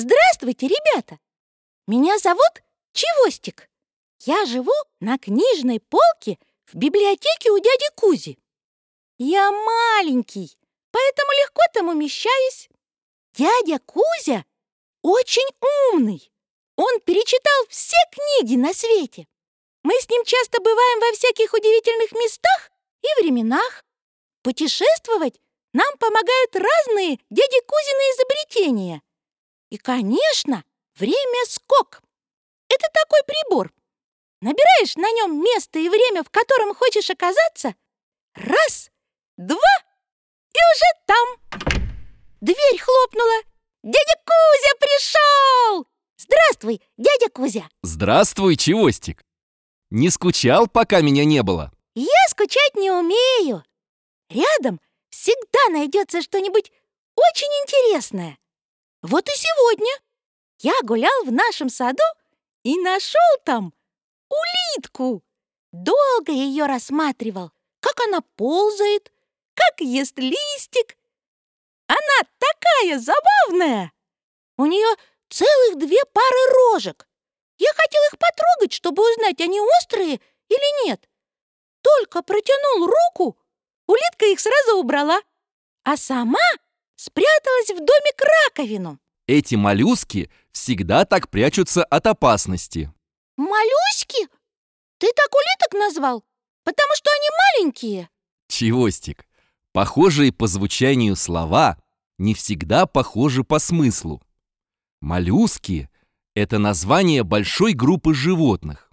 Здравствуйте, ребята! Меня зовут Чевостик. Я живу на книжной полке в библиотеке у дяди Кузи. Я маленький, поэтому легко там умещаюсь. Дядя Кузя очень умный. Он перечитал все книги на свете. Мы с ним часто бываем во всяких удивительных местах и временах. Путешествовать нам помогают разные дяди Кузины изобретения. И, конечно, время скок. Это такой прибор. Набираешь на нем место и время, в котором хочешь оказаться. Раз, два, и уже там. Дверь хлопнула. Дядя Кузя пришел! Здравствуй, дядя Кузя. Здравствуй, Чевостик. Не скучал, пока меня не было? Я скучать не умею. Рядом всегда найдется что-нибудь очень интересное. Вот и сегодня я гулял в нашем саду и нашел там улитку. Долго ее рассматривал, как она ползает, как ест листик. Она такая забавная! У нее целых две пары рожек. Я хотел их потрогать, чтобы узнать, они острые или нет. Только протянул руку, улитка их сразу убрала, а сама спряталась в домик раковину. Эти моллюски всегда так прячутся от опасности. Моллюски? Ты так улиток назвал? Потому что они маленькие. Чевостик, похожие по звучанию слова не всегда похожи по смыслу. Моллюски – это название большой группы животных.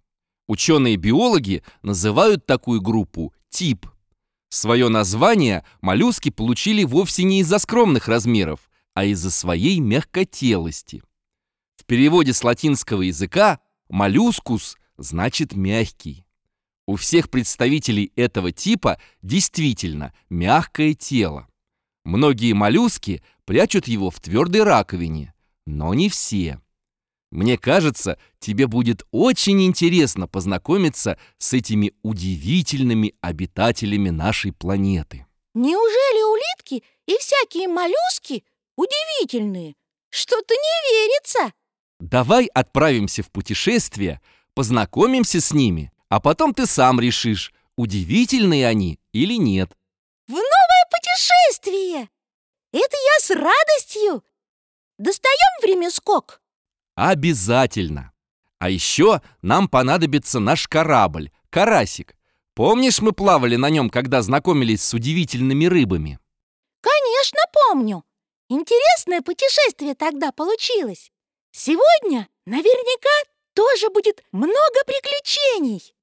Ученые-биологи называют такую группу тип. Свое название моллюски получили вовсе не из-за скромных размеров, а из-за своей мягкотелости. В переводе с латинского языка моллюскус значит «мягкий». У всех представителей этого типа действительно мягкое тело. Многие моллюски прячут его в твердой раковине, но не все. Мне кажется, тебе будет очень интересно познакомиться с этими удивительными обитателями нашей планеты. Неужели улитки и всякие моллюски удивительные? Что-то не верится. Давай отправимся в путешествие, познакомимся с ними, а потом ты сам решишь, удивительные они или нет. В новое путешествие! Это я с радостью! Достаем время скок? Обязательно! А еще нам понадобится наш корабль, карасик. Помнишь, мы плавали на нем, когда знакомились с удивительными рыбами? Конечно, помню. Интересное путешествие тогда получилось. Сегодня наверняка тоже будет много приключений.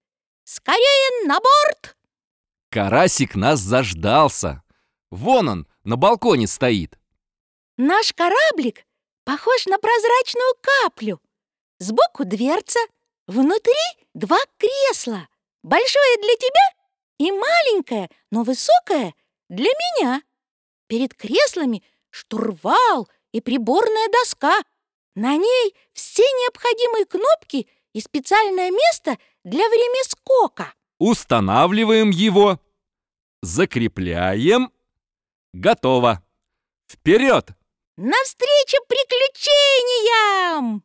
Скорее на борт! Карасик нас заждался. Вон он, на балконе стоит. Наш кораблик похож на прозрачную каплю. Сбоку дверца, внутри два кресла. Большое для тебя и маленькое, но высокое для меня. Перед креслами штурвал и приборная доска. На ней все необходимые кнопки и специальное место для время скока. Устанавливаем его. Закрепляем. Готово. Вперед! Навстречу приключениям!